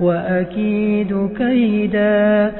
وأكيد كيدا